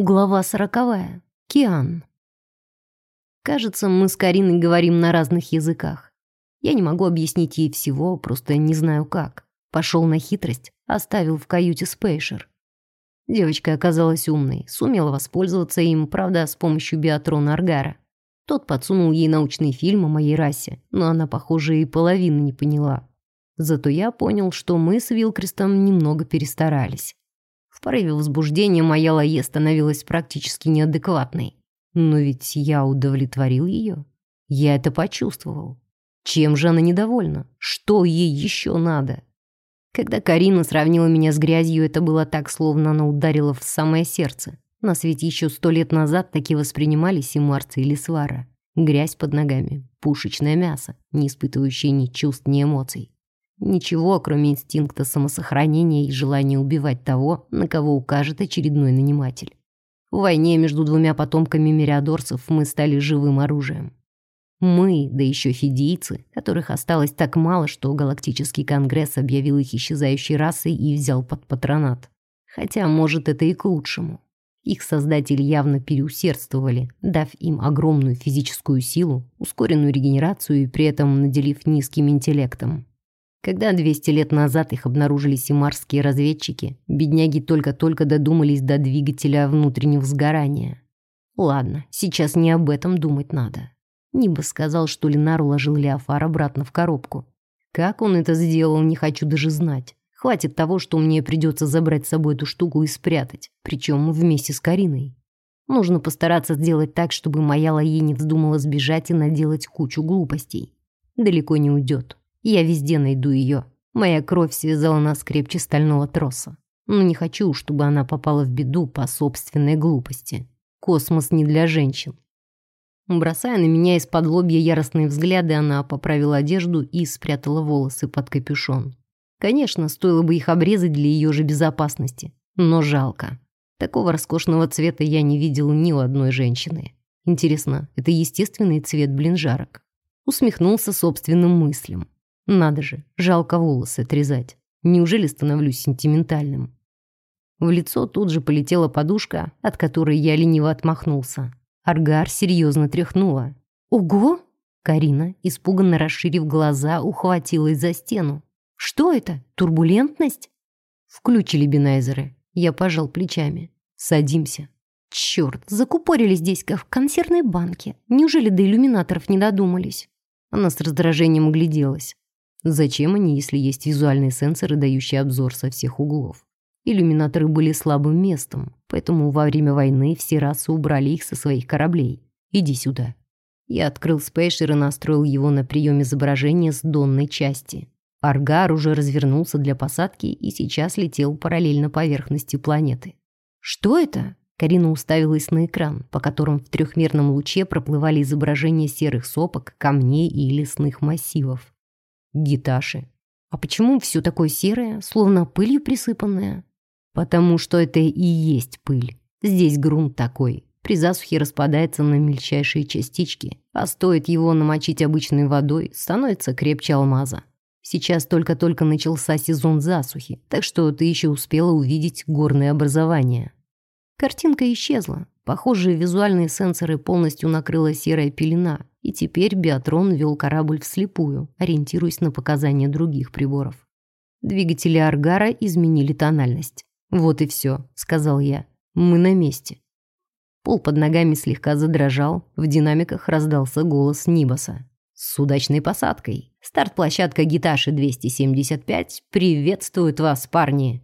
Глава сороковая. Киан. Кажется, мы с Кариной говорим на разных языках. Я не могу объяснить ей всего, просто не знаю как. Пошел на хитрость, оставил в каюте спейшер. Девочка оказалась умной, сумела воспользоваться им, правда, с помощью биатрона Аргара. Тот подсунул ей научный фильм о моей расе, но она, похоже, и половины не поняла. Зато я понял, что мы с Вилкрестом немного перестарались. В порыве возбуждения моя Лае становилась практически неадекватной. Но ведь я удовлетворил ее. Я это почувствовал. Чем же она недовольна? Что ей еще надо? Когда Карина сравнила меня с грязью, это было так, словно она ударила в самое сердце. Нас ведь еще сто лет назад такие воспринимались и Марца или Свара. Грязь под ногами, пушечное мясо, не испытывающее ни чувств, ни эмоций. Ничего, кроме инстинкта самосохранения и желания убивать того, на кого укажет очередной наниматель. В войне между двумя потомками мириадорцев мы стали живым оружием. Мы, да еще фидийцы, которых осталось так мало, что Галактический Конгресс объявил их исчезающей расой и взял под патронат. Хотя, может, это и к лучшему. Их создатели явно переусердствовали, дав им огромную физическую силу, ускоренную регенерацию и при этом наделив низким интеллектом. Когда 200 лет назад их обнаружили симарские разведчики, бедняги только-только додумались до двигателя внутреннего сгорания. Ладно, сейчас не об этом думать надо. Ниба сказал, что Ленар уложил Леофар обратно в коробку. Как он это сделал, не хочу даже знать. Хватит того, что мне придется забрать с собой эту штуку и спрятать, причем вместе с Кариной. Нужно постараться сделать так, чтобы моя Лае не вздумала сбежать и наделать кучу глупостей. Далеко не уйдет. Я везде найду ее. Моя кровь связала нас крепче стального троса. Но не хочу, чтобы она попала в беду по собственной глупости. Космос не для женщин. Бросая на меня из-под лобья яростные взгляды, она поправила одежду и спрятала волосы под капюшон. Конечно, стоило бы их обрезать для ее же безопасности. Но жалко. Такого роскошного цвета я не видел ни у одной женщины. Интересно, это естественный цвет блинжарок? Усмехнулся собственным мыслям. Надо же, жалко волосы отрезать. Неужели становлюсь сентиментальным? В лицо тут же полетела подушка, от которой я лениво отмахнулся. Аргар серьезно тряхнула. «Ого!» Карина, испуганно расширив глаза, ухватилась за стену. «Что это? Турбулентность?» Включили бинайзеры. Я пожал плечами. «Садимся». «Черт, закупорили здесь, как в консервной банке. Неужели до иллюминаторов не додумались?» Она с раздражением огляделась. Зачем они, если есть визуальные сенсоры, дающие обзор со всех углов? Иллюминаторы были слабым местом, поэтому во время войны все расы убрали их со своих кораблей. Иди сюда. Я открыл спейшер и настроил его на прием изображения с донной части. Аргар уже развернулся для посадки и сейчас летел параллельно поверхности планеты. «Что это?» Карина уставилась на экран, по которому в трехмерном луче проплывали изображения серых сопок, камней и лесных массивов. Гиташи. А почему все такое серое, словно пылью присыпанное? Потому что это и есть пыль. Здесь грунт такой. При засухе распадается на мельчайшие частички, а стоит его намочить обычной водой, становится крепче алмаза. Сейчас только-только начался сезон засухи, так что ты еще успела увидеть горные образования. Картинка исчезла. Похожие визуальные сенсоры полностью накрыла серая пелена, и теперь Биатрон вел корабль вслепую, ориентируясь на показания других приборов. Двигатели Аргара изменили тональность. «Вот и все», — сказал я. «Мы на месте». Пол под ногами слегка задрожал, в динамиках раздался голос Нибаса. «С удачной посадкой! Старт-площадка Гиташи 275 приветствует вас, парни!»